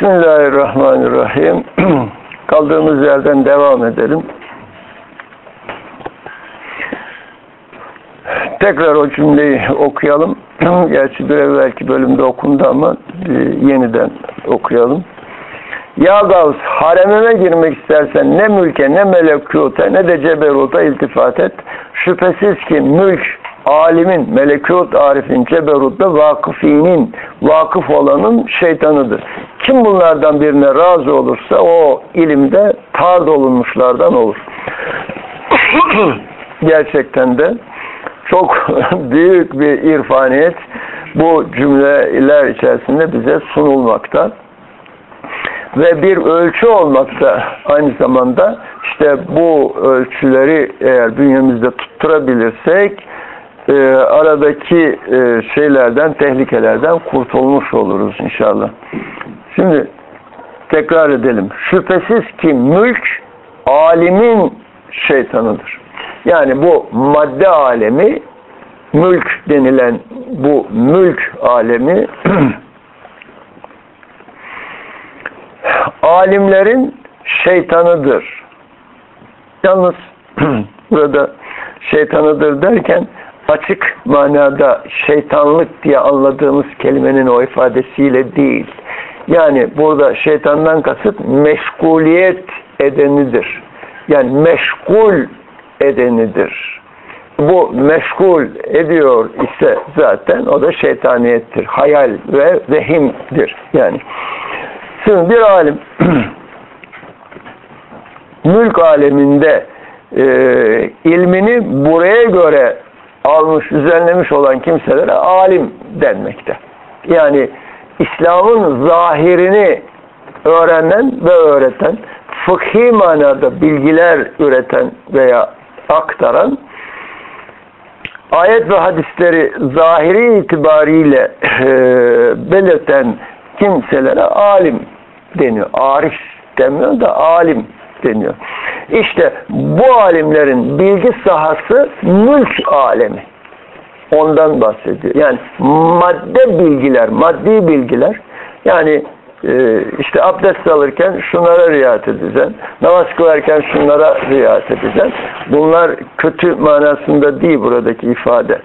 Bismillahirrahmanirrahim. Kaldığımız yerden devam edelim. Tekrar o cümleyi okuyalım. Gerçi bir evvelki bölümde okundu ama e, yeniden okuyalım. Ya Gavs, haremime girmek istersen ne mülke, ne melekuta, ne de ceberuta iltifat et. Şüphesiz ki mülk, alimin, melekut arifin, ceberutta vakıfinin, vakıf olanın şeytanıdır. Kim bunlardan birine razı olursa o ilimde tard olunmuşlardan olur. Gerçekten de çok büyük bir irfaniyet bu cümleler içerisinde bize sunulmakta ve bir ölçü olmakta aynı zamanda işte bu ölçüleri eğer bünyemizde tutturabilirsek e, aradaki e, şeylerden, tehlikelerden kurtulmuş oluruz inşallah. Şimdi tekrar edelim. Şüphesiz ki mülk alimin şeytanıdır. Yani bu madde alemi mülk denilen bu mülk alemi alimlerin şeytanıdır. Yalnız burada şeytanıdır derken açık manada şeytanlık diye anladığımız kelimenin o ifadesiyle değil. Yani burada şeytandan kasıt meşguliyet edenidir. Yani meşgul edenidir. Bu meşgul ediyor ise zaten o da şeytaniyettir. Hayal ve vehimdir. Yani Şimdi bir alim mülk aleminde e, ilmini buraya göre almış, düzenlemiş olan kimselere alim denmekte. Yani İslam'ın zahirini öğrenen ve öğreten, fıkhi manada bilgiler üreten veya aktaran, ayet ve hadisleri zahiri itibariyle e, belirten kimselere alim deniyor. Arif demiyor da alim deniyor. İşte bu alimlerin bilgi sahası mülk alemi. Ondan bahsediyor. Yani madde bilgiler, maddi bilgiler yani e, işte abdest alırken şunlara riayet edeceksin. Namaz kılarken şunlara riayet edeceksin. Bunlar kötü manasında değil buradaki ifade.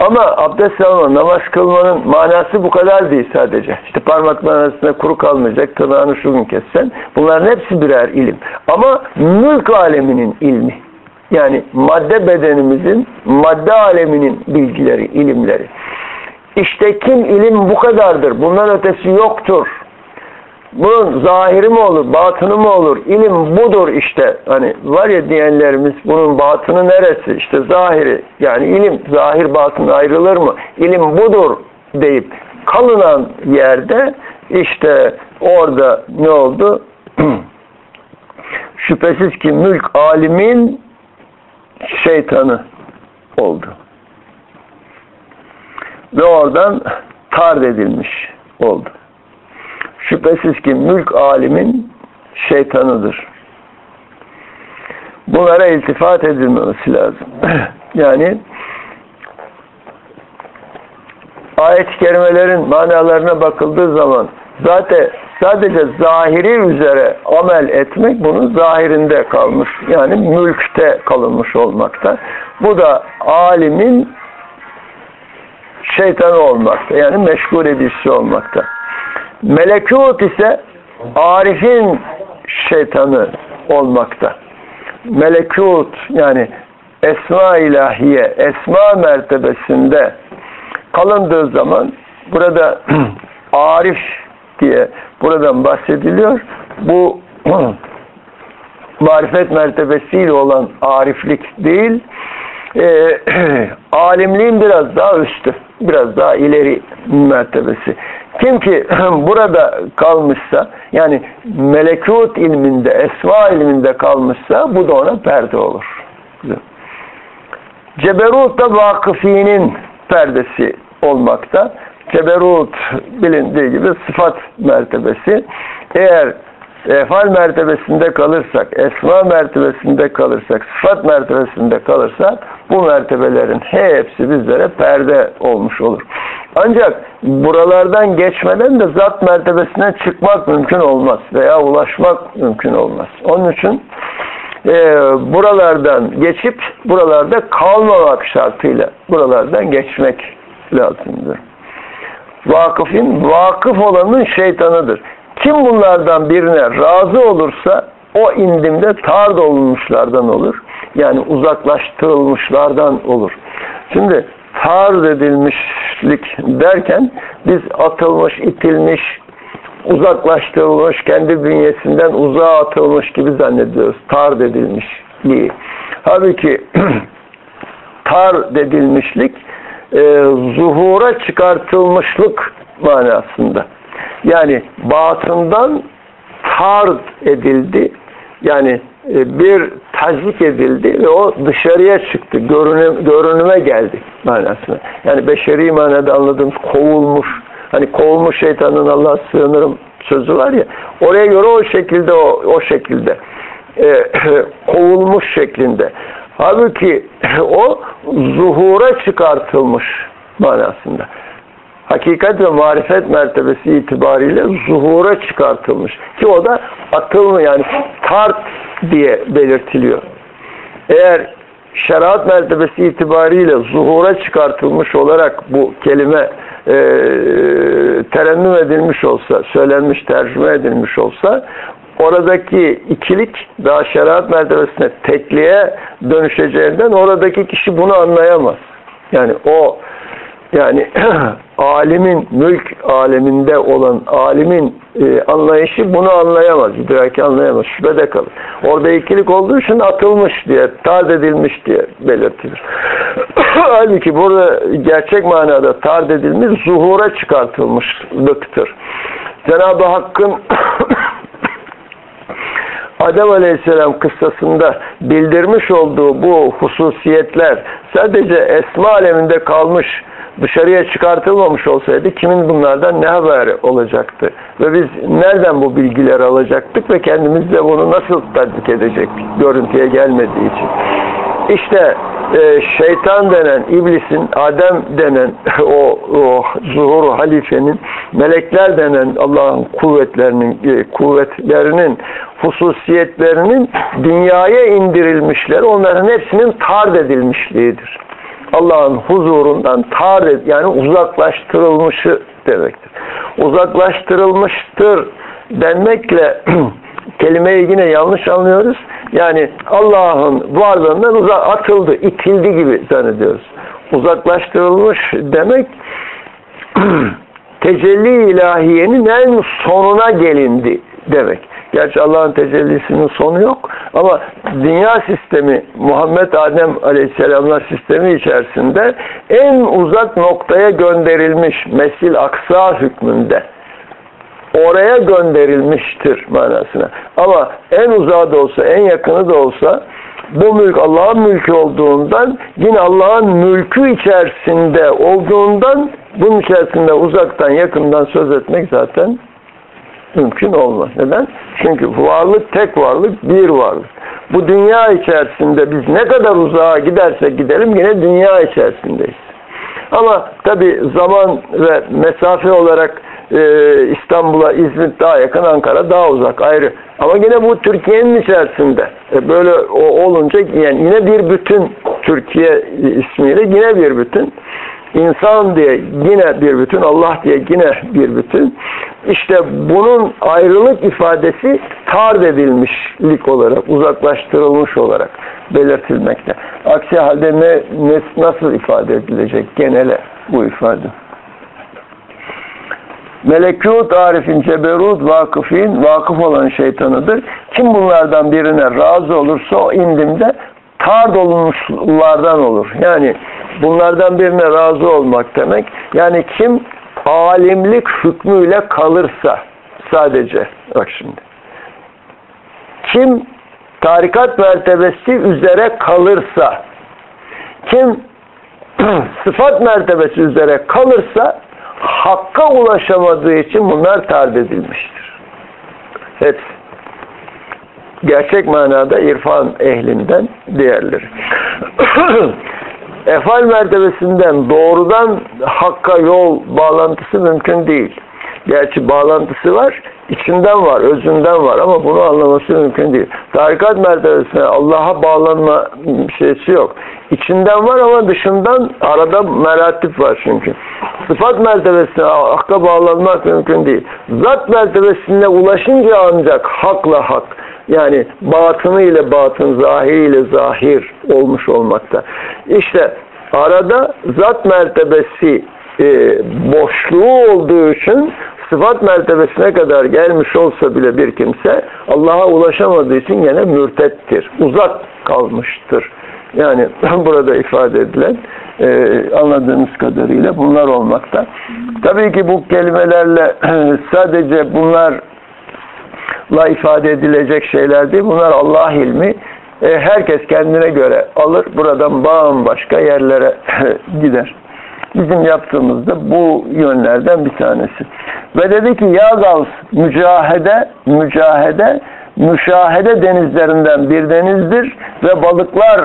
Ama abdest alma, namaz kılmanın manası bu kadar değil sadece. İşte parmakların arasında kuru kalmayacak, tırnağını şu gün kessen. Bunların hepsi birer ilim. Ama mülk aleminin ilmi. Yani madde bedenimizin, madde aleminin bilgileri, ilimleri. İşte kim ilim bu kadardır, bundan ötesi yoktur bunun zahiri mi olur, batını mı olur? İlim budur işte. Hani var ya diyenlerimiz bunun batını neresi? İşte zahiri. Yani ilim zahir batın ayrılır mı? İlim budur deyip kalınan yerde işte orada ne oldu? Şüphesiz ki mülk alimin şeytanı oldu. Ve oradan tard edilmiş oldu. Şüphesiz ki mülk alimin şeytanıdır. Bunlara iltifat edilmemesi lazım. yani ayet-i kerimelerin manalarına bakıldığı zaman zaten sadece zahiri üzere amel etmek bunun zahirinde kalmış. Yani mülkte kalınmış olmakta. Bu da alimin şeytanı olmakta. Yani meşgul edicisi olmakta. Melekut ise Arif'in şeytanı olmakta. Melekut yani esma ilahiye, esma mertebesinde kalındığı zaman burada Arif diye buradan bahsediliyor. Bu marifet mertebesiyle olan ariflik değil, e, alimliğin biraz daha üstü, biraz daha ileri mertebesi. Kim ki burada kalmışsa yani melekut ilminde, esma ilminde kalmışsa bu da ona perde olur. Ceberut da vakıfinin perdesi olmakta. Ceberut bilindiği gibi sıfat mertebesi. Eğer efal mertebesinde kalırsak, esma mertebesinde kalırsak, sıfat mertebesinde kalırsak bu mertebelerin hepsi bizlere perde olmuş olur. Ancak buralardan geçmeden de zat mertebesine çıkmak mümkün olmaz veya ulaşmak mümkün olmaz. Onun için e, buralardan geçip buralarda kalmamak şartıyla buralardan geçmek lazımdır. Vakıfın vakıf olanın şeytanıdır. Kim bunlardan birine razı olursa o indimde tard olunmuşlardan olur. Yani uzaklaştırılmışlardan olur. Şimdi tard edilmişlik derken biz atılmış, itilmiş, uzaklaştırılmış, kendi bünyesinden uzağa atılmış gibi zannediyoruz. Tard edilmişliği. Halbuki tar dedilmişlik e, zuhura çıkartılmışlık manasında. Yani batından tard edildi. Yani e, bir tazik edildi ve o dışarıya çıktı. Görünüm, görünüme geldi manasına. Yani beşeri manada anladığımız kovulmuş. Hani kovulmuş şeytanın Allah'a sığınırım sözü var ya. Oraya göre o şekilde o, o şekilde e, kovulmuş şeklinde. Halbuki o zuhura çıkartılmış manasında. Hakikat ve marifet mertebesi itibariyle zuhura çıkartılmış. Ki o da atılma yani tart diye belirtiliyor. Eğer şeriat mertebesi itibariyle zuhura çıkartılmış olarak bu kelime e, terennüm edilmiş olsa, söylenmiş, tercüme edilmiş olsa oradaki ikilik daha şeriat mertebesine tekliğe dönüşeceğinden oradaki kişi bunu anlayamaz. Yani o yani alimin mülk aleminde olan alimin e, anlayışı bunu anlayamaz. İdraki anlayamaz. Şüphede kalır. Orada ikilik olduğu için atılmış diye, tard edilmiş diye belirtilir. Halbuki burada gerçek manada tard edilmiş zuhura çıkartılmışlıktır. Cenab-ı Hakk'ın Adem Aleyhisselam kıssasında bildirmiş olduğu bu hususiyetler sadece esma aleminde kalmış dışarıya çıkartılmamış olsaydı kimin bunlardan ne haberi olacaktı? Ve biz nereden bu bilgileri alacaktık ve kendimizle bunu nasıl tatbik edecektik görüntüye gelmediği için? İşte e, şeytan denen, iblisin, Adem denen o, o zuhur halifenin, melekler denen Allah'ın kuvvetlerinin e, kuvvetlerinin hususiyetlerinin dünyaya indirilmişleri onların hepsinin tard edilmişliğidir. Allah'ın huzurundan tar yani uzaklaştırılmışı demektir. Uzaklaştırılmıştır denmekle kelimeyi yine yanlış anlıyoruz. Yani Allah'ın varlığından uzak atıldı, itildi gibi zannediyoruz. Uzaklaştırılmış demek tecelli ilahiyenin en sonuna gelindi demek. Gerçi Allah'ın tecellisinin sonu yok ama dünya sistemi Muhammed Adem Aleyhisselamlar sistemi içerisinde en uzak noktaya gönderilmiş mesil aksa hükmünde oraya gönderilmiştir manasına. Ama en uzağı da olsa, en yakını da olsa bu mülk Allah'ın mülkü olduğundan yine Allah'ın mülkü içerisinde olduğundan bunun içerisinde uzaktan yakından söz etmek zaten mümkün olmaz. Neden? Çünkü varlık tek varlık, bir varlık. Bu dünya içerisinde biz ne kadar uzağa gidersek gidelim yine dünya içerisindeyiz. Ama tabi zaman ve mesafe olarak e, İstanbul'a, İzmir daha yakın, Ankara daha uzak ayrı. Ama yine bu Türkiye'nin içerisinde. E, böyle o, olunca yani yine bir bütün Türkiye ismiyle yine bir bütün. İnsan diye yine bir bütün, Allah diye yine bir bütün. İşte bunun ayrılık ifadesi tard edilmişlik olarak, uzaklaştırılmış olarak belirtilmekte. Aksi halde ne, ne nasıl ifade edilecek genele bu ifade? Melekut, arifin, ceberut, vakıfin, vakıf olan şeytanıdır. Kim bunlardan birine razı olursa o indimde tard olunmuşlardan olur. Yani bunlardan birine razı olmak demek. Yani kim alimlik hükmüyle kalırsa sadece bak şimdi. Kim tarikat mertebesi üzere kalırsa kim sıfat mertebesi üzere kalırsa hakka ulaşamadığı için bunlar tard edilmiştir. Hepsi. gerçek manada irfan ehlinden diğerleri. Efal mertebesinden doğrudan hakka yol bağlantısı mümkün değil. Gerçi bağlantısı var, içinden var, özünden var ama bunu anlaması mümkün değil. Tarikat mertebesine Allah'a bağlanma şeysi yok. İçinden var ama dışından arada meratip var çünkü. Sıfat mertebesine hakka bağlanmak mümkün değil. Zat mertebesine ulaşınca ancak hakla hak yani batını ile batın, zahiri ile zahir olmuş olmakta. İşte arada zat mertebesi e, boşluğu olduğu için sıfat mertebesine kadar gelmiş olsa bile bir kimse Allah'a ulaşamadığı için yine mürtettir. Uzak kalmıştır. Yani burada ifade edilen e, anladığımız kadarıyla bunlar olmakta. Tabii ki bu kelimelerle sadece bunlar la ifade edilecek şeyler değil. Bunlar Allah ilmi. E, herkes kendine göre alır. Buradan bambaşka yerlere gider. Bizim yaptığımızda bu yönlerden bir tanesi. Ve dedi ki ya Gavs mücahede, mücahede, müşahede denizlerinden bir denizdir ve balıklar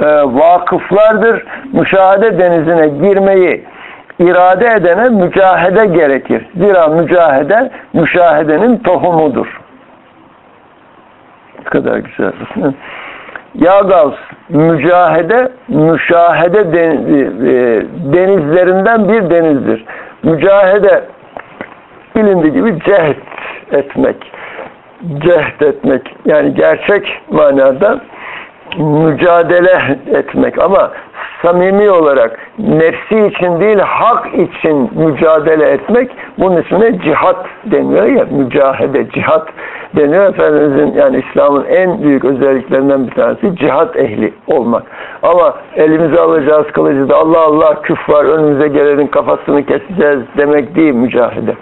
e, vakıflardır. Müşahede denizine girmeyi irade edene mücahede gerekir. Zira mücahede müşahedenin tohumudur. Ne kadar güzel. Ya Gavs, mücahede, müşahede e, denizlerinden bir denizdir. Mücahede bilindiği gibi cehd etmek. Cehd etmek. Yani gerçek manada mücadele etmek ama samimi olarak nefsi için değil hak için mücadele etmek bunun ismine cihat deniyor ya mücahede cihat deniyor. Efendimizin yani İslam'ın en büyük özelliklerinden bir tanesi cihat ehli olmak. Ama elimize alacağız kılıcı da Allah Allah küf var önümüze gelenin kafasını keseceğiz demek değil mücahede.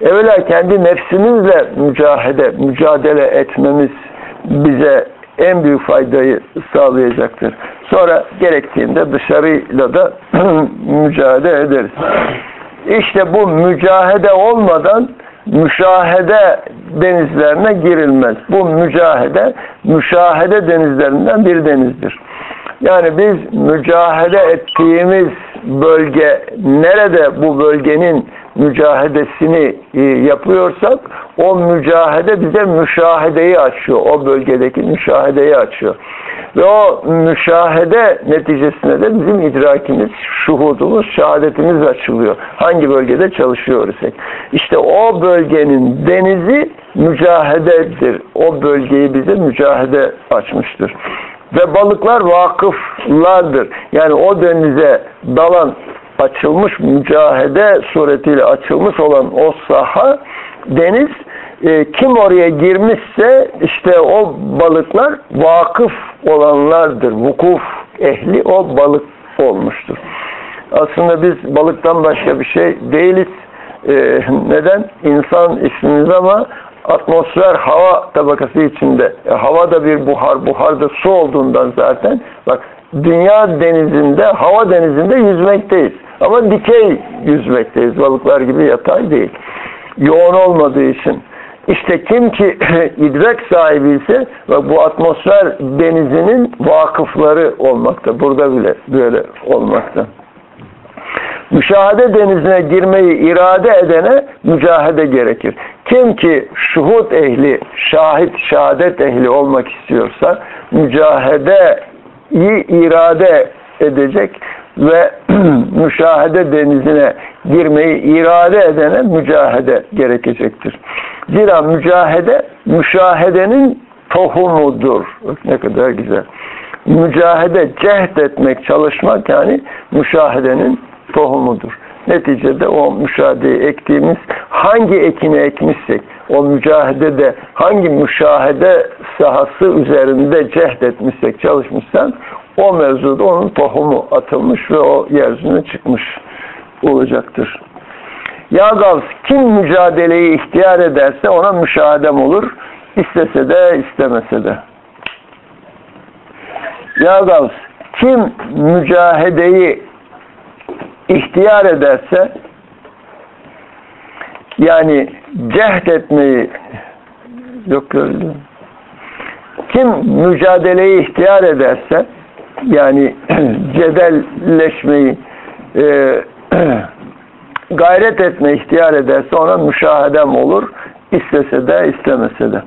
Evvela kendi nefsimizle mücahede mücadele etmemiz bize en büyük faydayı sağlayacaktır. Sonra gerektiğinde dışarıyla da mücadele ederiz. İşte bu mücahede olmadan müşahede denizlerine girilmez. Bu mücahede, müşahede denizlerinden bir denizdir. Yani biz mücahede ettiğimiz bölge nerede bu bölgenin mücahedesini e, yapıyorsak o mücahede bize müşahedeyi açıyor. O bölgedeki müşahedeyi açıyor. Ve o müşahede neticesinde de bizim idrakimiz, şuhudumuz, şehadetimiz açılıyor. Hangi bölgede çalışıyoruz? İşte o bölgenin denizi mücahededir. O bölgeyi bize mücahede açmıştır. Ve balıklar vakıflardır. Yani o denize dalan açılmış mücahede suretiyle açılmış olan o saha deniz e, kim oraya girmişse işte o balıklar vakıf olanlardır. Vukuf ehli o balık olmuştur. Aslında biz balıktan başka bir şey değiliz. E, neden? İnsan ismimiz ama atmosfer hava tabakası içinde. E, hava da bir buhar, buhar da su olduğundan zaten. Bak dünya denizinde, hava denizinde yüzmekteyiz. Ama dikey yüzmekteyiz. Balıklar gibi yatay değil. Yoğun olmadığı için. İşte kim ki idrak sahibi ise ve bu atmosfer denizinin vakıfları olmakta. Burada bile böyle olmakta. Müşahede denizine girmeyi irade edene mücahede gerekir. Kim ki şuhut ehli, şahit, şehadet ehli olmak istiyorsa mücahedeyi irade edecek ve müşahede denizine girmeyi irade edene mücahede gerekecektir. Zira mücahede müşahedenin tohumudur. Ne kadar güzel. Mücahede, cehd etmek, çalışmak yani müşahedenin tohumudur. Neticede o müşahedeyi ektiğimiz hangi ekini ekmişsek o mücahedede hangi müşahede sahası üzerinde cehd etmişsek çalışmışsan o mevzuda onun tohumu atılmış ve o yeryüzüne çıkmış olacaktır. Ya Gavs kim mücadeleyi ihtiyar ederse ona müşahedem olur. İstese de istemese de. Ya Gavs kim mücahedeyi ihtiyar ederse yani cehd etmeyi yok gördüm. kim mücadeleyi ihtiyar ederse yani cedelleşmeyi e, gayret etme ihtiyar ederse ona müşahedem olur. istese de istemese de.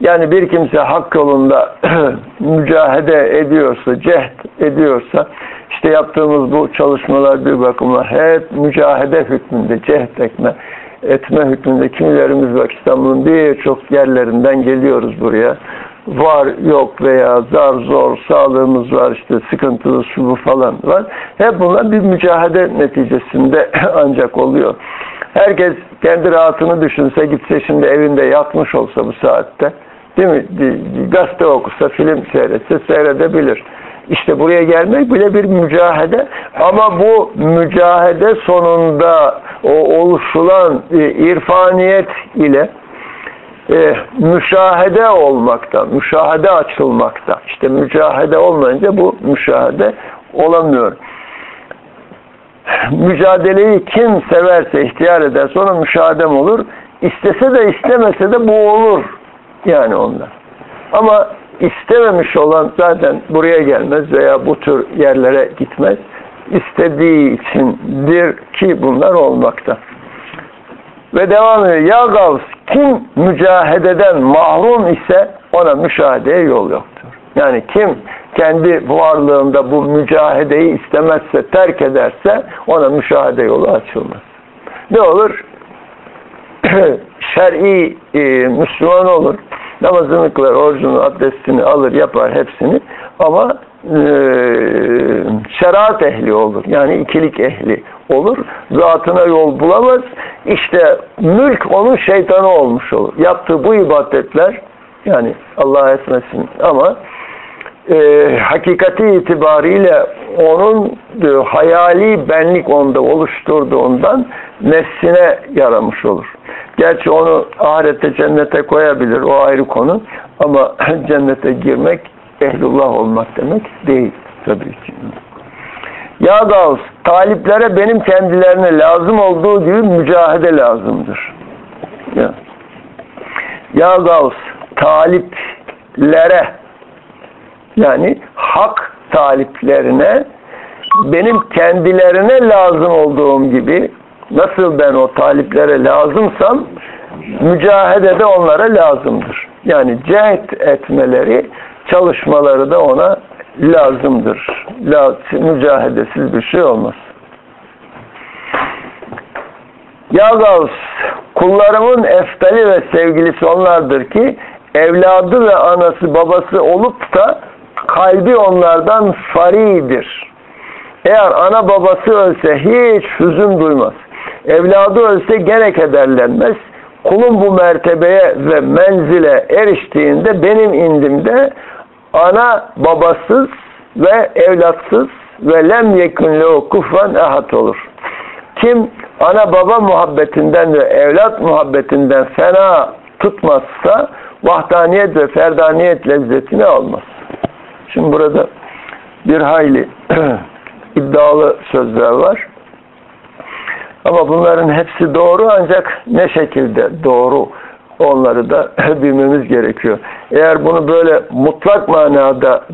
Yani bir kimse hak yolunda mücahede ediyorsa, cehd ediyorsa, işte yaptığımız bu çalışmalar bir bakıma hep mücahede hükmünde, cehd etme, etme hükmünde. Kimilerimiz bak İstanbul'un birçok yerlerinden geliyoruz buraya. Var, yok veya zar zor, sağlığımız var, işte sıkıntılı şu falan var. Hep bunlar bir mücahede neticesinde ancak oluyor. Herkes kendi rahatını düşünse, gitse şimdi evinde yatmış olsa bu saatte, değil mi? Gazete okusa, film seyretse seyredebilir. İşte buraya gelmek bile bir mücahede ama bu mücahede sonunda o oluşulan e, irfaniyet ile e, müşahede olmakta, müşahede açılmakta. İşte mücahede olmayınca bu müşahede olamıyor. Mücadeleyi kim severse, ihtiyar eder, sonra müşahedem olur. İstese de istemese de bu olur. Yani onlar. Ama istememiş olan zaten buraya gelmez veya bu tür yerlere gitmez. İstediği içindir ki bunlar olmakta. Ve devam ediyor. Ya Gavs kim mücahededen mahrum ise ona müşahedeye yol yoktur. Yani kim kendi varlığında bu mücahedeyi istemezse, terk ederse ona müşahede yolu açılmaz. Ne olur? Şer'i e, Müslüman olur namazını kılar, orucunu, abdestini alır, yapar hepsini ama e, şeriat ehli olur. Yani ikilik ehli olur. Zatına yol bulamaz. İşte mülk onun şeytanı olmuş olur. Yaptığı bu ibadetler yani Allah etmesin ama e, hakikati itibariyle onun e, hayali benlik onda oluşturduğundan nefsine yaramış olur. Gerçi onu ahirette cennete koyabilir. O ayrı konu. Ama cennete girmek ehlullah olmak demek değil tabii ki. Ya Gavs, taliplere benim kendilerine lazım olduğu gibi mücahede lazımdır. Ya, ya Gavs, taliplere yani hak taliplerine benim kendilerine lazım olduğum gibi nasıl ben o taliplere lazımsam mücahede de onlara lazımdır. Yani cehd etmeleri, çalışmaları da ona lazımdır. La, mücahedesiz bir şey olmaz. Ya Gavs, kullarımın eftali ve sevgilisi onlardır ki evladı ve anası babası olup da kalbi onlardan faridir. Eğer ana babası ölse hiç hüzün duymaz. Evladı ölse gene kederlenmez. Kulun bu mertebeye ve menzile eriştiğinde benim indimde ana babasız ve evlatsız ve lem yekun lehu kufran ahad olur. Kim ana baba muhabbetinden ve evlat muhabbetinden fena tutmazsa vahdaniyet ve ferdaniyet lezzetini almaz. Şimdi burada bir hayli iddialı sözler var. Ama bunların hepsi doğru ancak ne şekilde doğru onları da bilmemiz gerekiyor. Eğer bunu böyle mutlak manada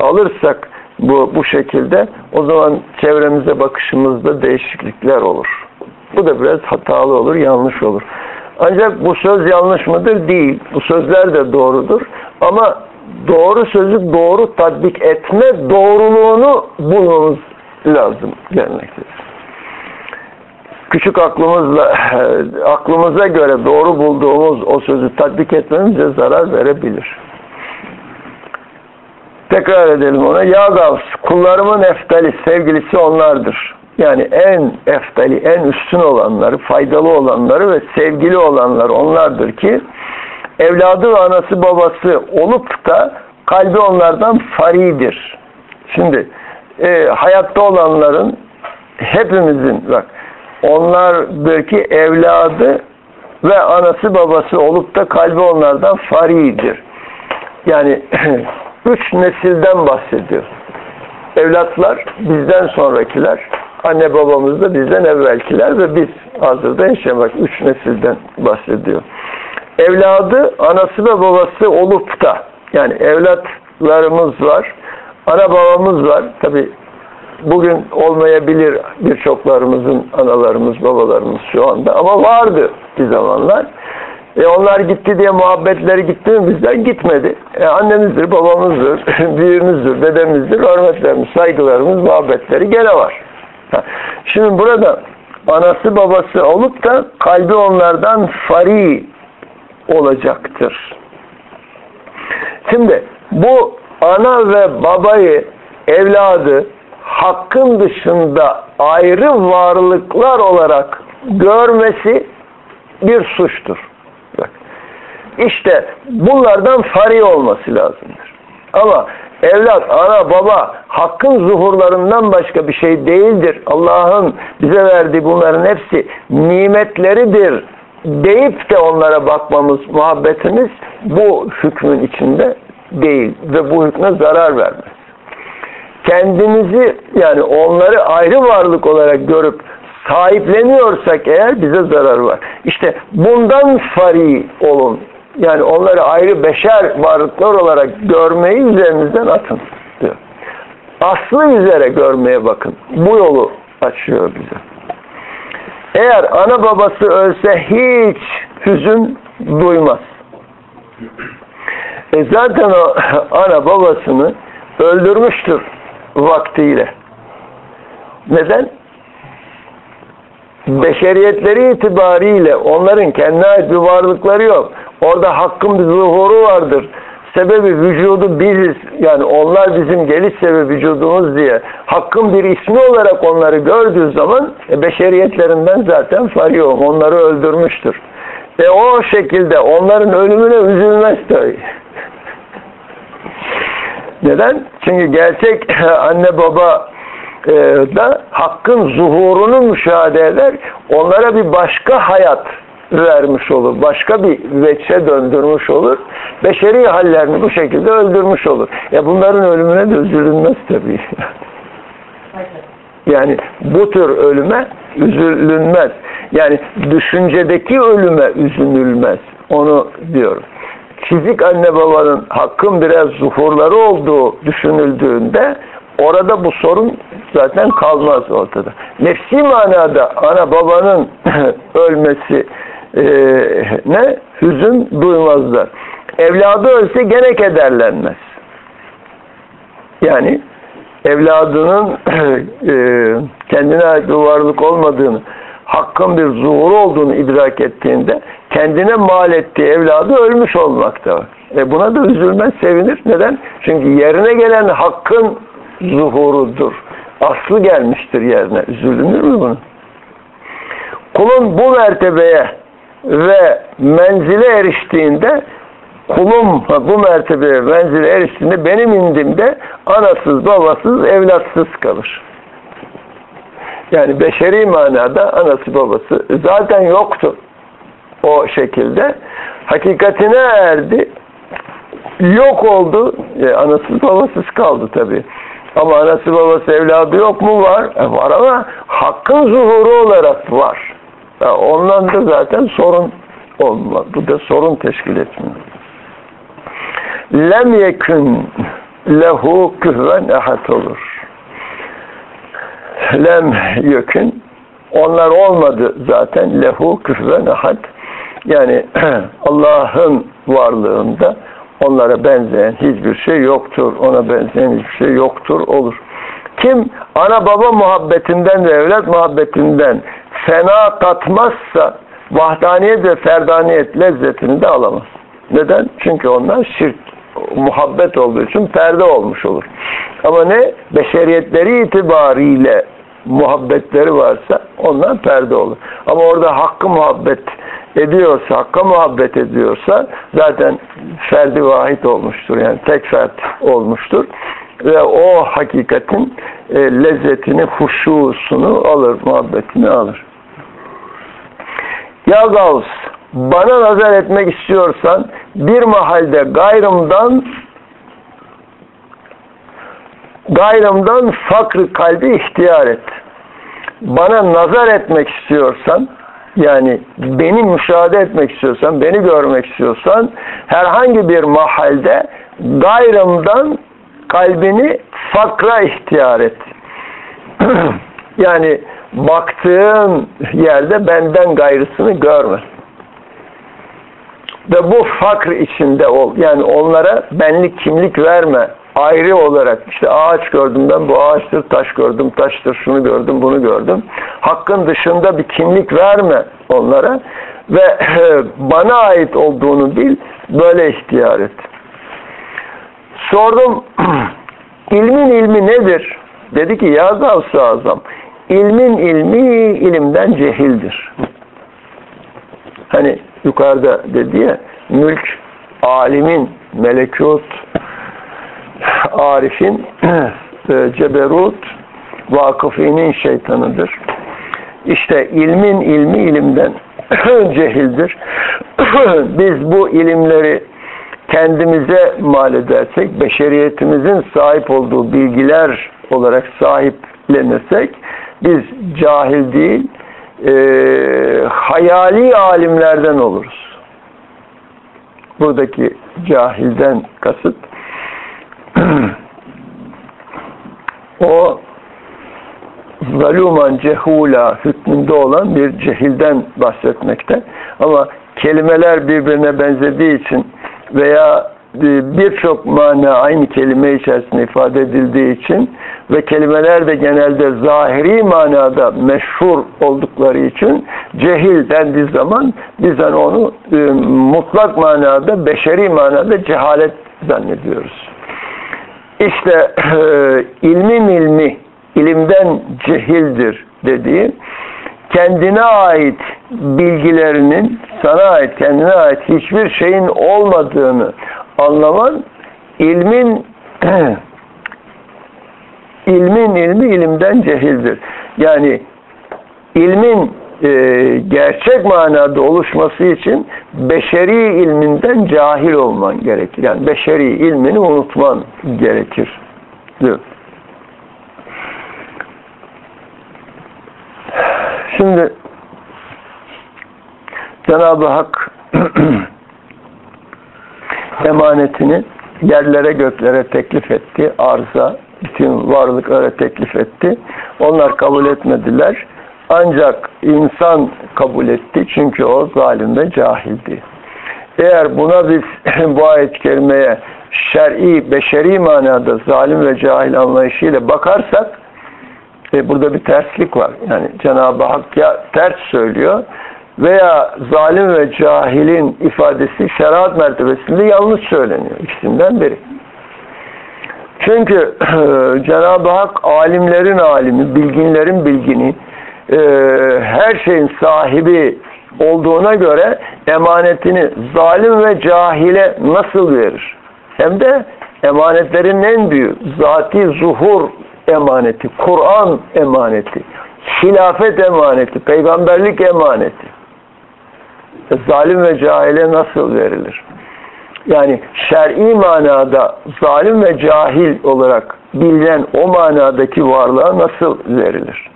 alırsak bu, bu şekilde o zaman çevremize bakışımızda değişiklikler olur. Bu da biraz hatalı olur, yanlış olur. Ancak bu söz yanlış mıdır? Değil. Bu sözler de doğrudur. Ama doğru sözü doğru tatbik etme doğruluğunu bulmamız lazım gelmektedir küçük aklımızla aklımıza göre doğru bulduğumuz o sözü tatbik etmemize zarar verebilir. Tekrar edelim ona. Ya Gavs, kullarımın eftali, sevgilisi onlardır. Yani en eftali, en üstün olanları, faydalı olanları ve sevgili olanlar onlardır ki evladı ve anası babası olup da kalbi onlardan faridir. Şimdi e, hayatta olanların hepimizin bak onlardır ki evladı ve anası babası olup da kalbi onlardan faridir. Yani üç nesilden bahsediyor. Evlatlar bizden sonrakiler, anne babamız da bizden evvelkiler ve biz hazırda yaşamak üç nesilden bahsediyor. Evladı anası ve babası olup da Yani evlatlarımız var, ana babamız var. Tabi bugün olmayabilir birçoklarımızın analarımız, babalarımız şu anda ama vardı bir zamanlar. E onlar gitti diye muhabbetleri gitti mi bizden? Gitmedi. E annemizdir, babamızdır, büyüğümüzdür, dedemizdir, hürmetlerimiz, saygılarımız, muhabbetleri gene var. Şimdi burada anası babası olup da kalbi onlardan fari olacaktır. Şimdi bu ana ve babayı, evladı hakkın dışında ayrı varlıklar olarak görmesi bir suçtur. İşte bunlardan fari olması lazımdır. Ama evlat, ana, baba hakkın zuhurlarından başka bir şey değildir. Allah'ın bize verdiği bunların hepsi nimetleridir deyip de onlara bakmamız, muhabbetimiz bu hükmün içinde değil ve bu hükme zarar vermez. Kendimizi yani onları ayrı varlık olarak görüp sahipleniyorsak eğer bize zarar var. İşte bundan fari olun. Yani onları ayrı beşer varlıklar olarak görmeyi üzerinizden atın diyor. Aslı üzere görmeye bakın. Bu yolu açıyor bize. Eğer ana babası ölse hiç hüzün duymaz. E zaten o ana babasını öldürmüştür vaktiyle. Neden? Beşeriyetleri itibariyle onların kendine ait bir varlıkları yok. Orada hakkın bir zuhuru vardır. Sebebi vücudu biziz. Yani onlar bizim geliş sebebi vücudumuz diye. Hakkın bir ismi olarak onları gördüğü zaman e, beşeriyetlerinden zaten farıyor. Onları öldürmüştür. Ve o şekilde onların ölümüne üzülmez tabii. Neden? Çünkü gerçek anne baba e, da hakkın zuhurunu müşahede eder. Onlara bir başka hayat vermiş olur. Başka bir veçe döndürmüş olur. Beşeri hallerini bu şekilde öldürmüş olur. Ya bunların ölümüne de üzülünmez tabii. Yani bu tür ölüme üzülünmez. Yani düşüncedeki ölüme üzülülmez. Onu diyorum. Fizik anne babanın hakkın biraz zuhurları olduğu düşünüldüğünde orada bu sorun zaten kalmaz ortada. Nefsi manada ana babanın ölmesi e, ne? Hüzün duymazlar. Evladı ölse gene kederlenmez. Yani evladının e, kendine ait bir varlık olmadığını, hakkın bir zuhuru olduğunu idrak ettiğinde kendine mal ettiği evladı ölmüş olmakta. E buna da üzülmez, sevinir. Neden? Çünkü yerine gelen hakkın zuhurudur. Aslı gelmiştir yerine. Üzülünür mü bunu? Kulun bu mertebeye ve menzile eriştiğinde kulum bu mertebeye menzile eriştiğinde benim indimde anasız babasız evlatsız kalır. Yani beşeri manada anası babası zaten yoktu o şekilde. Hakikatine erdi. Yok oldu. E, anasız babasız kaldı tabi. Ama anası babası evladı yok mu? Var. E, var ama hakkın zuhuru olarak var. E, ondan da zaten sorun olmaz. Bu da sorun teşkil etmiyor. Lem yekün lehu kühven ehad olur. Lem yekün onlar olmadı zaten lehu kühven ehad. Yani Allah'ın varlığında onlara benzeyen hiçbir şey yoktur. Ona benzeyen hiçbir şey yoktur olur. Kim ana baba muhabbetinden ve evlat muhabbetinden fena katmazsa vahdaniyet ve ferdaniyet lezzetini de alamaz. Neden? Çünkü onlar şirk, muhabbet olduğu için perde olmuş olur. Ama ne? Beşeriyetleri itibariyle muhabbetleri varsa onlar perde olur. Ama orada hakkı muhabbet ediyorsa, hakka muhabbet ediyorsa zaten ferdi vahid olmuştur. Yani tek fert olmuştur. Ve o hakikatin e, lezzetini, huşusunu alır, muhabbetini alır. Ya Gavs, bana nazar etmek istiyorsan bir mahalde gayrımdan gayrımdan fakr kalbi ihtiyar et. Bana nazar etmek istiyorsan yani beni müşahede etmek istiyorsan, beni görmek istiyorsan herhangi bir mahalde gayrımdan kalbini fakra ihtiyar et. yani baktığın yerde benden gayrısını görme. Ve bu fakr içinde ol. Yani onlara benlik kimlik verme. Ayrı olarak işte ağaç gördüm ben bu ağaçtır, taş gördüm, taştır, şunu gördüm, bunu gördüm. Hakkın dışında bir kimlik verme onlara ve bana ait olduğunu bil, böyle ihtiyar et. Sordum, ilmin ilmi nedir? Dedi ki ya Gavs-ı Azam, ilmin ilmi ilimden cehildir. Hani yukarıda dedi ya, mülk, alimin, melekut, arifin, e, ceberut, vakıfinin şeytanıdır. İşte ilmin ilmi ilimden cehildir. Biz bu ilimleri kendimize mal edersek, beşeriyetimizin sahip olduğu bilgiler olarak sahiplenirsek, biz cahil değil, e, hayali alimlerden oluruz. Buradaki cahilden kasıt o zaluman cehula hükmünde olan bir cehilden bahsetmekte. Ama kelimeler birbirine benzediği için veya birçok mana aynı kelime içerisinde ifade edildiği için ve kelimeler de genelde zahiri manada meşhur oldukları için cehil dendiği zaman biz onu e, mutlak manada, beşeri manada cehalet zannediyoruz. İşte e, ilmin ilmi, ilimden cehildir dediği kendine ait bilgilerinin sana ait, kendine ait hiçbir şeyin olmadığını anlaman ilmin ilmin ilmi ilimden cehildir. Yani ilmin e, gerçek manada oluşması için beşeri ilminden cahil olman gerekir. Yani beşeri ilmini unutman gerekir. Şimdi Cenab-ı Hak emanetini yerlere göklere teklif etti. Arza, bütün varlıklara teklif etti. Onlar kabul etmediler. Ancak insan kabul etti. Çünkü o zalim ve cahildi. Eğer buna biz bu ayet-i kerimeye şer'i, beşeri manada zalim ve cahil anlayışıyla bakarsak e, burada bir terslik var. Yani Cenab-ı Hak ya ters söylüyor veya zalim ve cahilin ifadesi şeriat mertebesinde yanlış söyleniyor. İkisinden biri. Çünkü Cenab-ı Hak alimlerin alimi, bilginlerin bilgini, e, her şeyin sahibi olduğuna göre emanetini zalim ve cahile nasıl verir? Hem de emanetlerin en büyüğü zati zuhur emaneti, Kur'an emaneti, hilafet emaneti, peygamberlik emaneti. E, zalim ve cahile nasıl verilir? Yani şer'i manada zalim ve cahil olarak bilinen o manadaki varlığa nasıl verilir?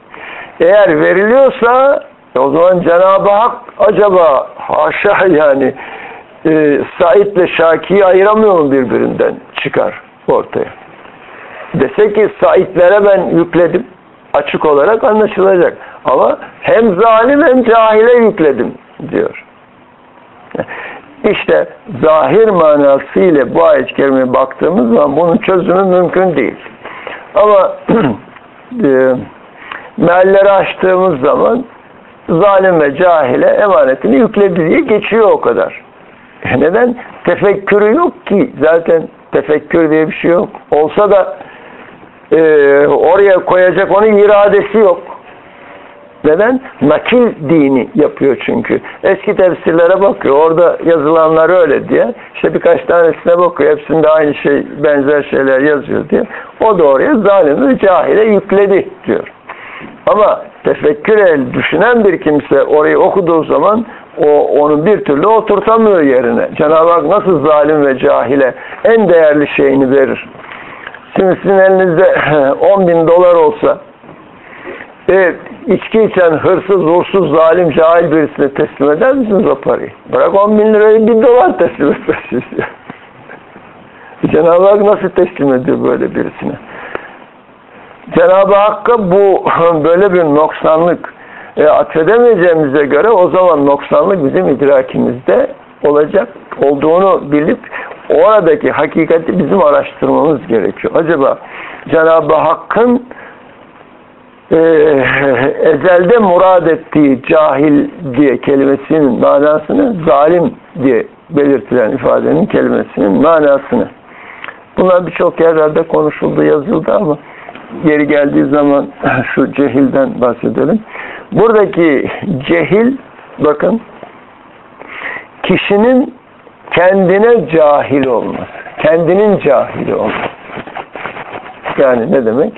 Eğer veriliyorsa o zaman Cenab-ı Hak acaba haşa yani e, Said ile Şaki'yi ayıramıyor mu birbirinden çıkar ortaya? Dese ki Saidlere ben yükledim açık olarak anlaşılacak. Ama hem zalim hem cahile yükledim diyor. İşte zahir manası ile bu ayet-i kerimeye baktığımız zaman bunun çözümü mümkün değil. Ama e, mealleri açtığımız zaman zalim ve cahile emanetini yükledi diye geçiyor o kadar. E neden? Tefekkürü yok ki. Zaten tefekkür diye bir şey yok. Olsa da e, oraya koyacak onun iradesi yok. Neden? Nakil dini yapıyor çünkü. Eski tefsirlere bakıyor. Orada yazılanlar öyle diye. İşte birkaç tanesine bakıyor. Hepsinde aynı şey, benzer şeyler yazıyor diye. O da oraya zalim ve cahile yükledi diyor. Ama tefekkür el düşünen bir kimse orayı okuduğu zaman o onu bir türlü oturtamıyor yerine. Cenab-ı Hak nasıl zalim ve cahile en değerli şeyini verir. Şimdi sizin elinizde 10 bin dolar olsa e, içki içen hırsız, uğursuz, zalim, cahil birisine teslim eder misiniz o parayı? Bırak 10 bin lirayı bir dolar teslim etmezsiniz. Cenab-ı Hak nasıl teslim ediyor böyle birisine? Cenab-ı Hakk'a bu böyle bir noksanlık e, atfedemeyeceğimize göre o zaman noksanlık bizim idrakimizde olacak olduğunu bilip oradaki hakikati bizim araştırmamız gerekiyor. Acaba Cenab-ı Hakk'ın e, ezelde murad ettiği cahil diye kelimesinin manasını zalim diye belirtilen ifadenin kelimesinin manasını bunlar birçok yerlerde konuşuldu yazıldı ama yeri geldiği zaman şu cehilden bahsedelim. Buradaki cehil bakın kişinin kendine cahil olması. Kendinin cahili olması. Yani ne demek?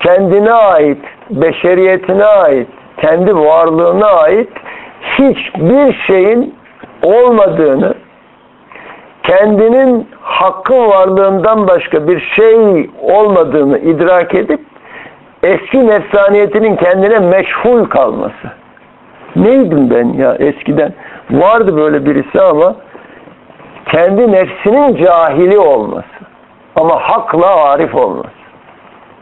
Kendine ait, beşeriyetine ait, kendi varlığına ait hiçbir şeyin olmadığını, kendinin hakkın varlığından başka bir şey olmadığını idrak edip eski nefsaniyetinin kendine meşhul kalması. Neydim ben ya eskiden? Vardı böyle birisi ama kendi nefsinin cahili olması. Ama hakla arif olması.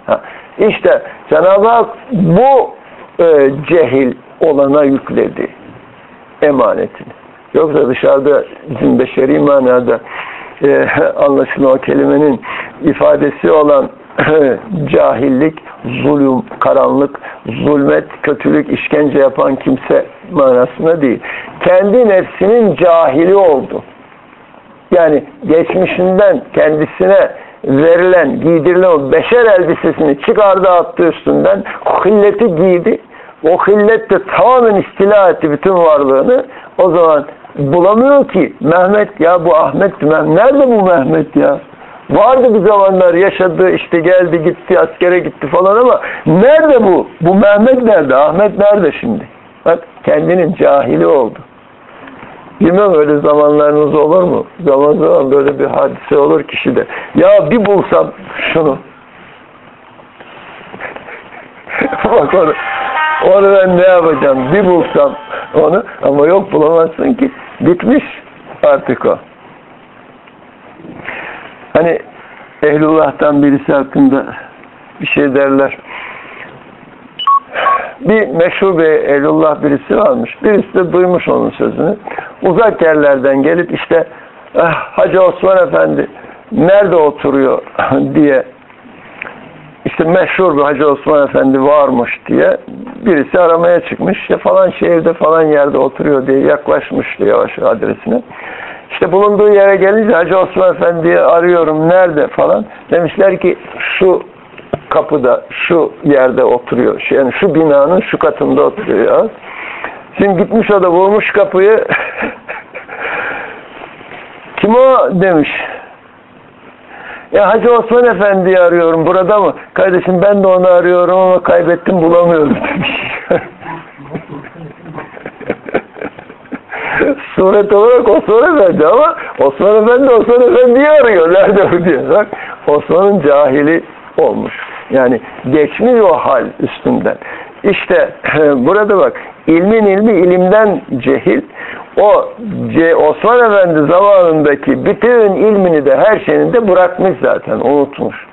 Ha, işte Cenab-ı Hak bu e, cehil olana yükledi emanetini. Yoksa dışarıda bizim beşeri manada e, anlaşılan o kelimenin ifadesi olan cahillik, zulüm, karanlık, zulmet, kötülük, işkence yapan kimse manasına değil. Kendi nefsinin cahili oldu. Yani geçmişinden kendisine verilen, giydirilen o beşer elbisesini çıkardı attı üstünden, hilleti giydi. O hillet de tamamen istila etti bütün varlığını. O zaman bulamıyor ki Mehmet ya bu Ahmet nerede bu Mehmet ya? Vardı bir zamanlar yaşadı işte geldi gitti askere gitti falan ama nerede bu? Bu Mehmet nerede? Ahmet nerede şimdi? Bak kendinin cahili oldu. Bilmem öyle zamanlarınız olur mu? Zaman zaman böyle bir hadise olur kişide. Ya bir bulsam şunu. Bak onu, onu ben ne yapacağım? Bir bulsam onu ama yok bulamazsın ki. Bitmiş artık o. Hani ehlullah'tan birisi hakkında bir şey derler. Bir meşhur bir ehlullah birisi varmış. Birisi de duymuş onun sözünü. Uzak yerlerden gelip işte ah, Hacı Osman Efendi nerede oturuyor diye işte meşhur bir Hacı Osman Efendi varmış diye birisi aramaya çıkmış. Ya falan şehirde falan yerde oturuyor diye yaklaşmıştı yavaş adresine. İşte bulunduğu yere gelince Hacı Osman Efendi'yi arıyorum nerede falan. Demişler ki şu kapıda şu yerde oturuyor. Yani şu binanın şu katında oturuyor. Şimdi gitmiş o da bulmuş kapıyı. Kim o demiş. Ya Hacı Osman Efendi'yi arıyorum burada mı? Kardeşim ben de onu arıyorum ama kaybettim bulamıyorum demiş. Suret olarak Osman Efendi ama Osman Efendi Osman Efendi'yi arıyor. Nerede bu diyor. Bak Osman'ın cahili olmuş. Yani geçmiş o hal üstünden. İşte burada bak ilmin ilmi ilimden cehil o Osman Efendi zamanındaki bütün ilmini de her şeyini de bırakmış zaten unutmuş.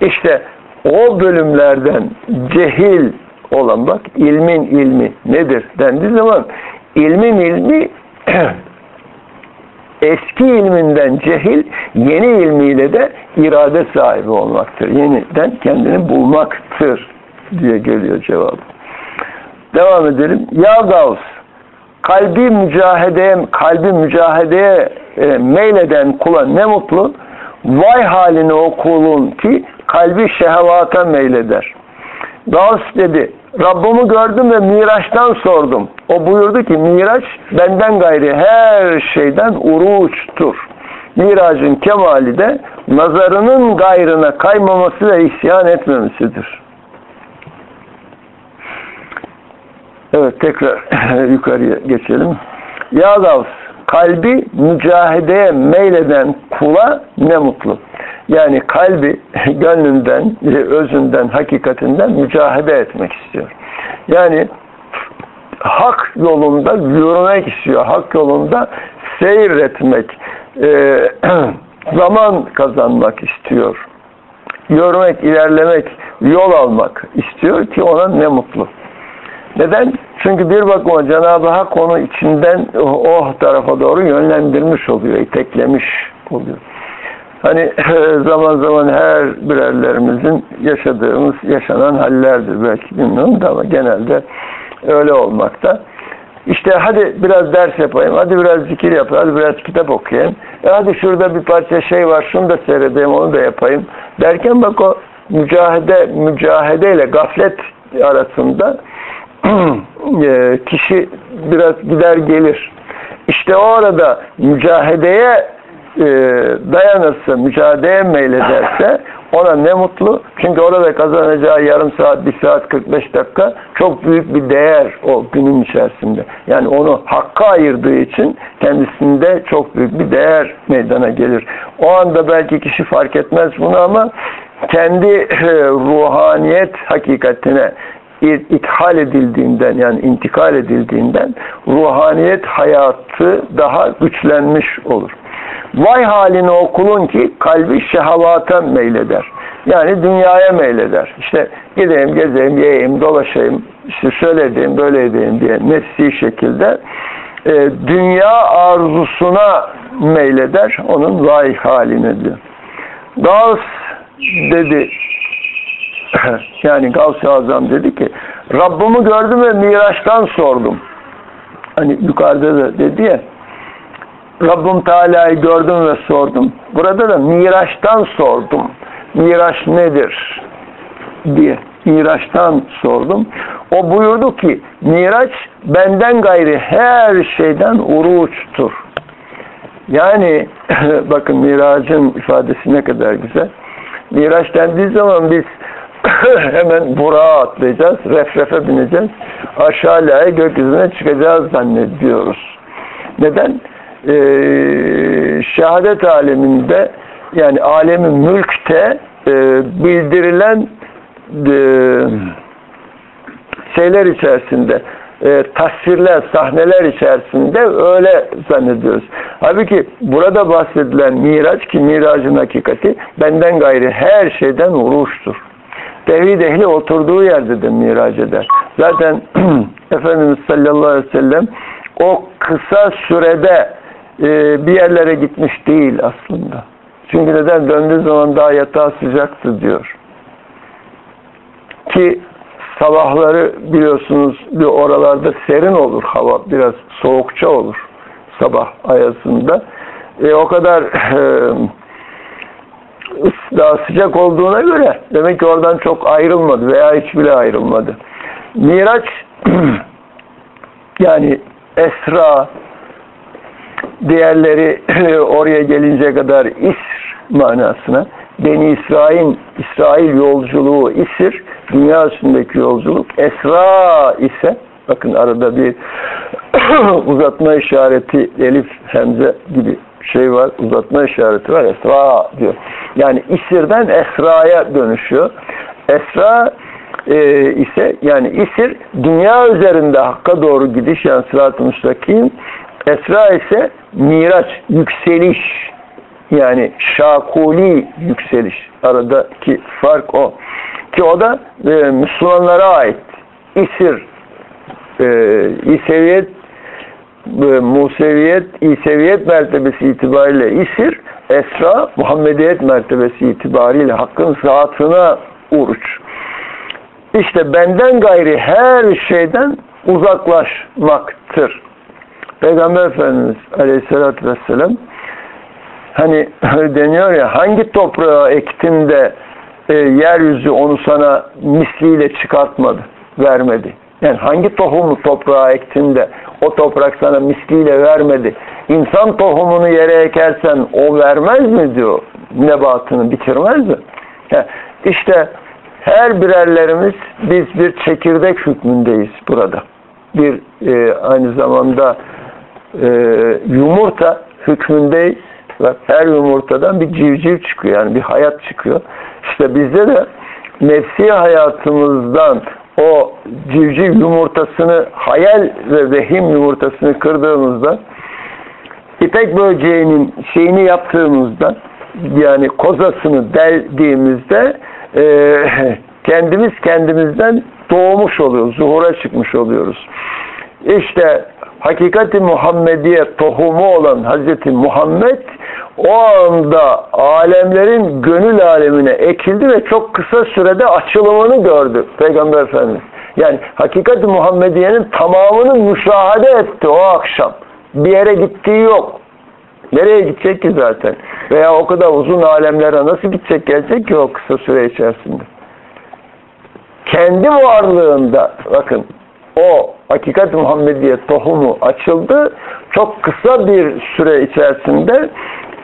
İşte o bölümlerden cehil olan bak ilmin ilmi nedir dendiği zaman ilmin ilmi eski ilminden cehil, yeni ilmiyle de irade sahibi olmaktır. Yeniden kendini bulmaktır diye geliyor cevabı. Devam edelim. Ya Gavs, kalbi mücahedeye, kalbi mücahedeye e, meyleden kula ne mutlu. Vay haline o kulun ki kalbi şehvata meyleder. Gavs dedi, Rabbimi gördüm ve Miraç'tan sordum. O buyurdu ki Miraç benden gayri her şeyden uruçtur. Miracın kemali de nazarının gayrına kaymaması ve isyan etmemesidir. Evet tekrar yukarıya geçelim. Ya Gavs kalbi mücahedeye meyleden kula ne mutlu. Yani kalbi gönlünden, özünden, hakikatinden mücahede etmek istiyor. Yani hak yolunda yürümek istiyor. Hak yolunda seyretmek, e, zaman kazanmak istiyor. Yürümek, ilerlemek, yol almak istiyor ki ona ne mutlu. Neden? Çünkü bir bakıma Cenab-ı Hak onu içinden o, tarafa doğru yönlendirmiş oluyor, iteklemiş oluyor. Hani zaman zaman her birerlerimizin yaşadığımız, yaşanan hallerdir belki bilmiyorum da ama genelde öyle olmakta. İşte hadi biraz ders yapayım, hadi biraz zikir yapayım, hadi biraz kitap okuyayım. E hadi şurada bir parça şey var, şunu da seyredeyim, onu da yapayım. Derken bak o mücahede, mücahedeyle gaflet arasında kişi biraz gider gelir. İşte o arada mücahedeye e, dayanırsa, mücadeleye meylederse ona ne mutlu. Çünkü orada kazanacağı yarım saat, bir saat, 45 dakika çok büyük bir değer o günün içerisinde. Yani onu hakka ayırdığı için kendisinde çok büyük bir değer meydana gelir. O anda belki kişi fark etmez bunu ama kendi e, ruhaniyet hakikatine ithal edildiğinden yani intikal edildiğinden ruhaniyet hayatı daha güçlenmiş olur. Vay halini o kulun ki kalbi şehavata meyleder. Yani dünyaya meyleder. İşte gideyim, gezeyim, yiyeyim, dolaşayım, işte şöyle edeyim, böyle edeyim diye nefsi şekilde e, dünya arzusuna meyleder. Onun vay halini diyor. Gavs dedi yani Gavs-ı Azam dedi ki Rabbimi gördüm ve Miraç'tan sordum. Hani yukarıda da dedi ya Rabbim Teala'yı gördüm ve sordum. Burada da Miraç'tan sordum. Miraç nedir? diye Miraç'tan sordum. O buyurdu ki Miraç benden gayri her şeyden uruçtur. Yani bakın Miraç'ın ifadesi ne kadar güzel. Miraç dendiği zaman biz hemen Burak'a atlayacağız, refrefe bineceğiz, aşağıya gökyüzüne çıkacağız zannediyoruz. Neden? Ee, şehadet aleminde yani alemin mülkte e, bildirilen e, şeyler içerisinde e, tasvirler, sahneler içerisinde öyle zannediyoruz. Halbuki burada bahsedilen miraç ki miracın hakikati benden gayri her şeyden uruştur. Tevhid ehli oturduğu yerde de miraç eder. Zaten Efendimiz sallallahu aleyhi ve sellem o kısa sürede e, bir yerlere gitmiş değil aslında. Çünkü neden? Döndüğü zaman daha yatağı sıcaktı diyor. Ki sabahları biliyorsunuz bir oralarda serin olur hava. Biraz soğukça olur sabah ayasında. E, o kadar e, daha sıcak olduğuna göre demek ki oradan çok ayrılmadı veya hiç bile ayrılmadı. Miraç yani Esra diğerleri oraya gelince kadar İsr manasına Beni İsrail, İsrail yolculuğu İsir, dünya üstündeki yolculuk. Esra ise, bakın arada bir uzatma işareti, elif, hemze gibi şey var, uzatma işareti var, Esra diyor. Yani İsir'den Esra'ya dönüşüyor. Esra e, ise yani İsir dünya üzerinde Hakk'a doğru gidiş yani sırat-ı müstakim. Esra ise miraç, yükseliş yani şakuli yükseliş. Aradaki fark o. Ki o da e, Müslümanlara ait. İsir, e, İseviyet, Museviyet, İseviyet mertebesi itibariyle İsir, Esra, Muhammediyet mertebesi itibariyle Hakk'ın zatına uruç. İşte benden gayri her şeyden uzaklaşmaktır. Peygamber Efendimiz Aleyhisselatü Vesselam hani deniyor ya hangi toprağa ektin de e, yeryüzü onu sana misliyle çıkartmadı, vermedi. Yani hangi tohumu toprağa ektin de o toprak sana misliyle vermedi. İnsan tohumunu yere ekersen o vermez mi diyor nebatını bitirmez mi? İşte her birerlerimiz biz bir çekirdek hükmündeyiz burada. Bir e, aynı zamanda e, yumurta hükmündeyiz Bak, her yumurtadan bir civciv çıkıyor yani bir hayat çıkıyor. İşte bizde de nefsi hayatımızdan o civciv yumurtasını hayal ve vehim yumurtasını kırdığımızda ipek böceğinin şeyini yaptığımızda yani kozasını deldiğimizde e, kendimiz kendimizden doğmuş oluyoruz, zuhura çıkmış oluyoruz. İşte hakikati Muhammediye tohumu olan Hazreti Muhammed o anda alemlerin gönül alemine ekildi ve çok kısa sürede açılımını gördü Peygamber Efendimiz. Yani hakikati Muhammediye'nin tamamını müşahede etti o akşam. Bir yere gittiği yok. Nereye gidecek ki zaten? Veya o kadar uzun alemlere nasıl gidecek gelecek ki o kısa süre içerisinde? Kendi varlığında bakın o hakikat Muhammediye tohumu açıldı. Çok kısa bir süre içerisinde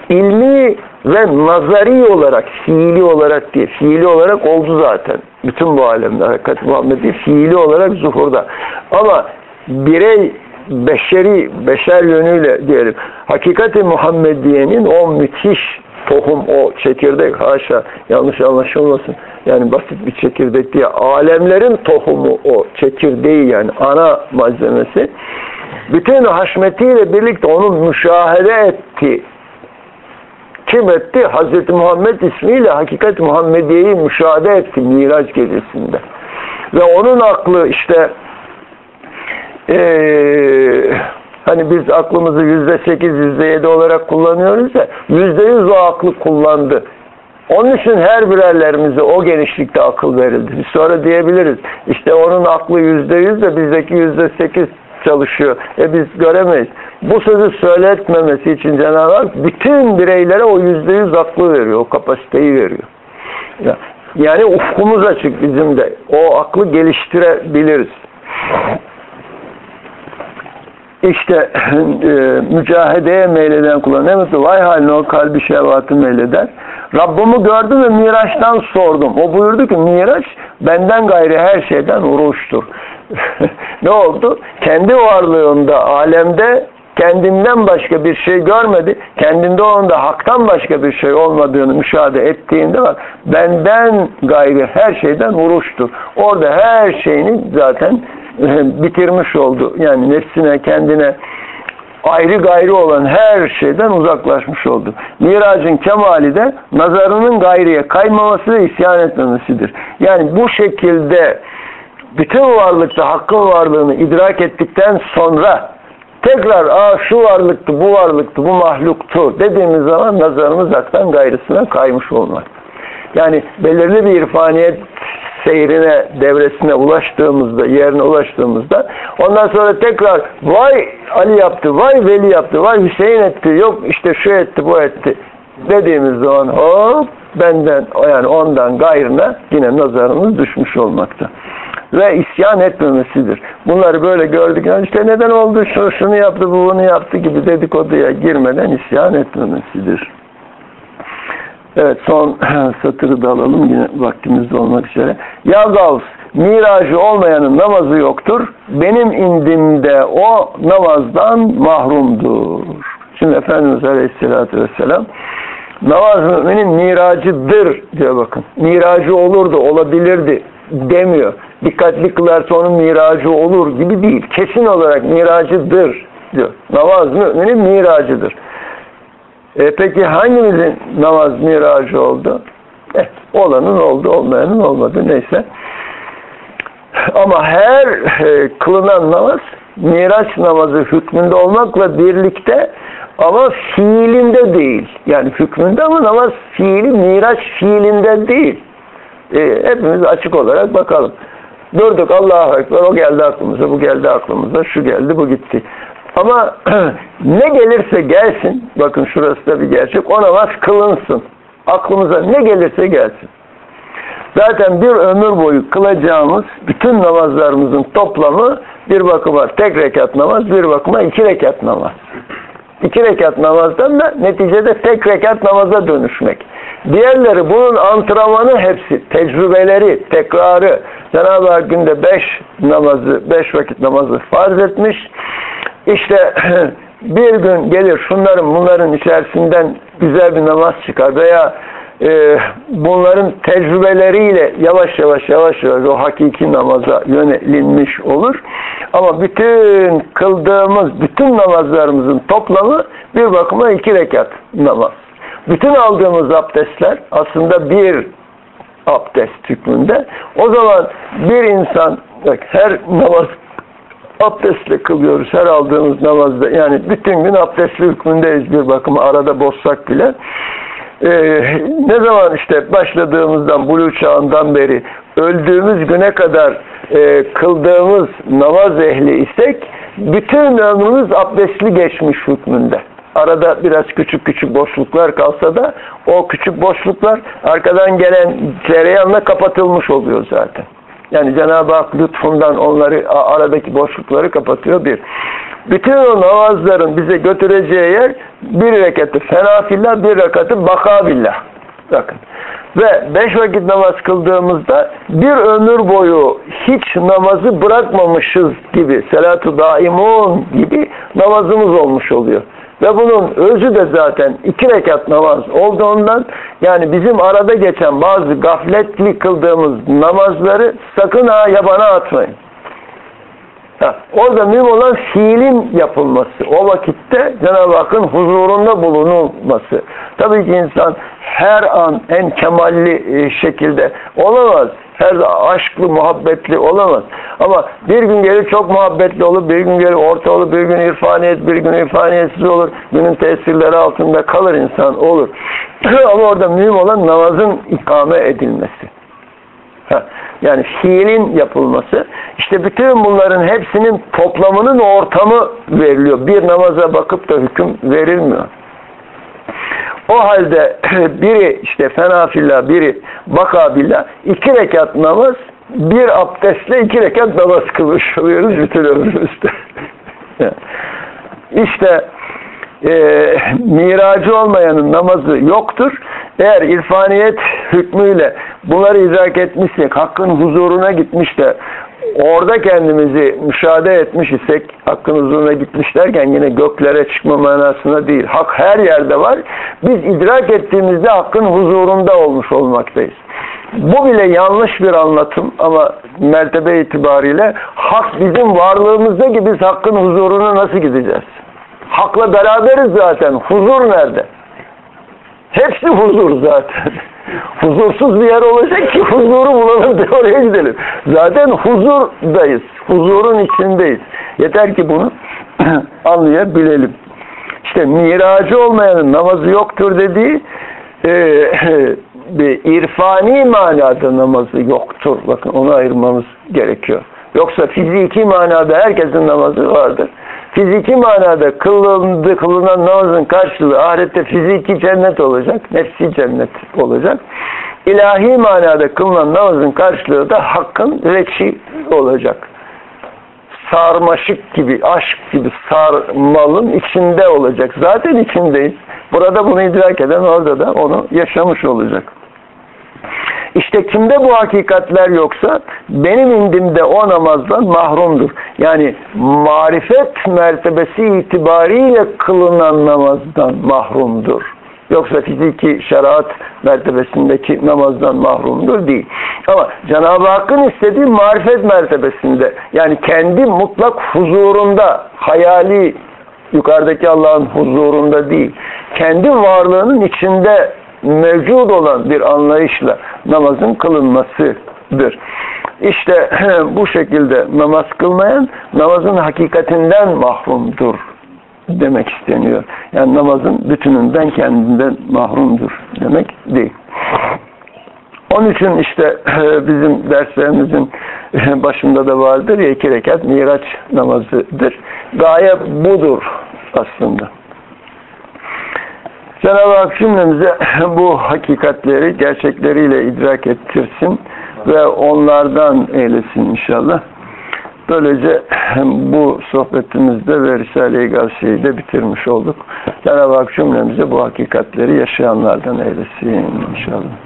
ilmi ve nazari olarak, fiili olarak değil, fiili olarak oldu zaten. Bütün bu alemde hakikat Muhammediye fiili olarak zuhurda. Ama birey beşeri, beşer yönüyle diyelim. Hakikati Muhammediye'nin o müthiş tohum, o çekirdek haşa yanlış anlaşılmasın. Yani basit bir çekirdek diye alemlerin tohumu o çekirdeği yani ana malzemesi. Bütün haşmetiyle birlikte onu müşahede etti. Kim etti? Hazreti Muhammed ismiyle hakikat Muhammediye'yi müşahede etti Miraç gecesinde. Ve onun aklı işte ee, hani biz aklımızı yüzde sekiz, yüzde yedi olarak kullanıyoruz ya yüzde yüz o aklı kullandı. Onun için her birerlerimize o genişlikte akıl verildi. Biz sonra diyebiliriz. İşte onun aklı yüzde yüz de bizdeki yüzde sekiz çalışıyor. E biz göremeyiz. Bu sözü söyletmemesi için Cenab-ı Hak bütün bireylere o yüzde yüz aklı veriyor. O kapasiteyi veriyor. Yani ufkumuz açık bizim de. O aklı geliştirebiliriz. İşte e, mücahedeye meyleden kula ne mutlu vay haline o kalbi şehvatı meyleder. Rabbimi gördüm ve Miraç'tan sordum. O buyurdu ki Miraç benden gayri her şeyden uruştur. ne oldu? Kendi varlığında, alemde kendinden başka bir şey görmedi. Kendinde onda haktan başka bir şey olmadığını müşahede ettiğinde bak benden gayri her şeyden uruştur. Orada her şeyini zaten bitirmiş oldu. Yani nefsine, kendine ayrı gayrı olan her şeyden uzaklaşmış oldu. Miracın kemali de nazarının gayriye kaymaması ve isyan etmemesidir. Yani bu şekilde bütün varlıkta hakkın varlığını idrak ettikten sonra tekrar Aa, şu varlıktı, bu varlıktı, bu mahluktu dediğimiz zaman nazarımız haktan gayrısına kaymış olmak. Yani belirli bir irfaniyet seyrine, devresine ulaştığımızda, yerine ulaştığımızda ondan sonra tekrar vay Ali yaptı, vay Veli yaptı, vay Hüseyin etti, yok işte şu etti, bu etti dediğimiz zaman hop benden yani ondan gayrına yine nazarımız düşmüş olmakta. Ve isyan etmemesidir. Bunları böyle gördük. Yani işte neden oldu, şu, şunu yaptı, bu bunu yaptı gibi dedikoduya girmeden isyan etmemesidir. Evet son satırı da alalım yine vaktimiz olmak üzere. Ya Gavs miracı olmayanın namazı yoktur. Benim indimde o namazdan mahrumdur. Şimdi Efendimiz Aleyhisselatü Vesselam namaz müminin miracıdır diyor bakın. Miracı olurdu, olabilirdi demiyor. Dikkatli kılarsa onun miracı olur gibi değil. Kesin olarak miracıdır diyor. Namaz müminin miracıdır. E peki hangimizin namaz miracı oldu? Eh, olanın oldu, olmayanın olmadı neyse. Ama her e, kılınan namaz miraç namazı hükmünde olmakla birlikte ama fiilinde değil. Yani hükmünde ama namaz fiili miraç fiilinde değil. E, hepimiz açık olarak bakalım. Durduk Allah'a Ekber o geldi aklımıza, bu geldi aklımıza, şu geldi, bu gitti. Ama ne gelirse gelsin, bakın şurası da bir gerçek, o namaz kılınsın. Aklımıza ne gelirse gelsin. Zaten bir ömür boyu kılacağımız bütün namazlarımızın toplamı bir bakıma tek rekat namaz, bir bakıma iki rekat namaz. İki rekat namazdan da neticede tek rekat namaza dönüşmek. Diğerleri bunun antrenmanı hepsi, tecrübeleri, tekrarı. Cenab-ı Hak günde beş namazı, beş vakit namazı farz etmiş. İşte bir gün gelir şunların bunların içerisinden güzel bir namaz çıkar veya e, bunların tecrübeleriyle yavaş yavaş yavaş yavaş o hakiki namaza yönelinmiş olur. Ama bütün kıldığımız bütün namazlarımızın toplamı bir bakıma iki rekat namaz. Bütün aldığımız abdestler aslında bir abdest hükmünde. O zaman bir insan her namaz abdestle kılıyoruz her aldığımız namazda. Yani bütün gün abdestli hükmündeyiz bir bakıma arada bozsak bile. Ee, ne zaman işte başladığımızdan bulu çağından beri öldüğümüz güne kadar e, kıldığımız namaz ehli isek bütün ömrümüz abdestli geçmiş hükmünde. Arada biraz küçük küçük boşluklar kalsa da o küçük boşluklar arkadan gelen cereyanla kapatılmış oluyor zaten. Yani Cenab-ı Hak lütfundan onları aradaki boşlukları kapatıyor bir. Bütün o namazların bize götüreceği yer bir rekatı fenafillah, bir rekatı bakabillah. Bakın. Ve beş vakit namaz kıldığımızda bir ömür boyu hiç namazı bırakmamışız gibi, selatu daimun gibi namazımız olmuş oluyor. Ve bunun özü de zaten iki rekat namaz olduğundan yani bizim arada geçen bazı gafletli kıldığımız namazları sakın ha yabana atmayın. Ha, orada mühim olan fiilin yapılması. O vakitte Cenab-ı Hakk'ın huzurunda bulunulması. Tabii ki insan her an en kemalli e, şekilde olamaz. Her aşklı, muhabbetli olamaz. Ama bir gün gelir çok muhabbetli olur, bir gün gelir orta olur, bir gün irfaniyet, bir gün irfaniyetsiz olur. Günün tesirleri altında kalır insan olur. Ama orada mühim olan namazın ikame edilmesi. Yani fiilin yapılması. İşte bütün bunların hepsinin toplamının ortamı veriliyor. Bir namaza bakıp da hüküm verilmiyor. O halde biri işte fenafillah, biri bakabillah, iki rekat namaz, bir abdestle iki rekat namaz kılmış oluyoruz bütün ömrümüzde. İşte e, miracı olmayanın namazı yoktur. Eğer irfaniyet hükmüyle bunları idrak etmişsek, hakkın huzuruna gitmiş de orada kendimizi müşahede etmiş isek, hakkın huzuruna gitmiş derken yine göklere çıkma manasına değil. Hak her yerde var. Biz idrak ettiğimizde hakkın huzurunda olmuş olmaktayız. Bu bile yanlış bir anlatım ama mertebe itibariyle hak bizim varlığımızda ki biz hakkın huzuruna nasıl gideceğiz? Hakla beraberiz zaten. Huzur nerede? Hepsi huzur zaten. Huzursuz bir yer olacak ki huzuru bulalım da oraya gidelim. Zaten huzurdayız. Huzurun içindeyiz. Yeter ki bunu anlayabilelim. İşte miracı olmayanın namazı yoktur dediği e, bir irfani manada namazı yoktur. Bakın onu ayırmamız gerekiyor. Yoksa fiziki manada herkesin namazı vardır fiziki manada kılındı, kılınan namazın karşılığı ahirette fiziki cennet olacak, nefsi cennet olacak. İlahi manada kılınan namazın karşılığı da hakkın reçi olacak. Sarmaşık gibi, aşk gibi sarmalın içinde olacak. Zaten içindeyiz. Burada bunu idrak eden orada da onu yaşamış olacak. İşte kimde bu hakikatler yoksa benim indimde o namazdan mahrumdur. Yani marifet mertebesi itibariyle kılınan namazdan mahrumdur. Yoksa fiziki şeriat mertebesindeki namazdan mahrumdur değil. Ama Cenab-ı Hakk'ın istediği marifet mertebesinde yani kendi mutlak huzurunda hayali yukarıdaki Allah'ın huzurunda değil. Kendi varlığının içinde mevcut olan bir anlayışla namazın kılınmasıdır. İşte bu şekilde namaz kılmayan namazın hakikatinden mahrumdur demek isteniyor. Yani namazın bütününden kendinden mahrumdur demek değil. Onun için işte bizim derslerimizin başında da vardır ya iki rekat miraç namazıdır. Gaye budur aslında. Cenab-ı Hak cümlemize bu hakikatleri gerçekleriyle idrak ettirsin ve onlardan eylesin inşallah. Böylece bu sohbetimizde ve Risale-i Gavsiye'yi de bitirmiş olduk. Cenab-ı Hak cümlemize bu hakikatleri yaşayanlardan eylesin inşallah.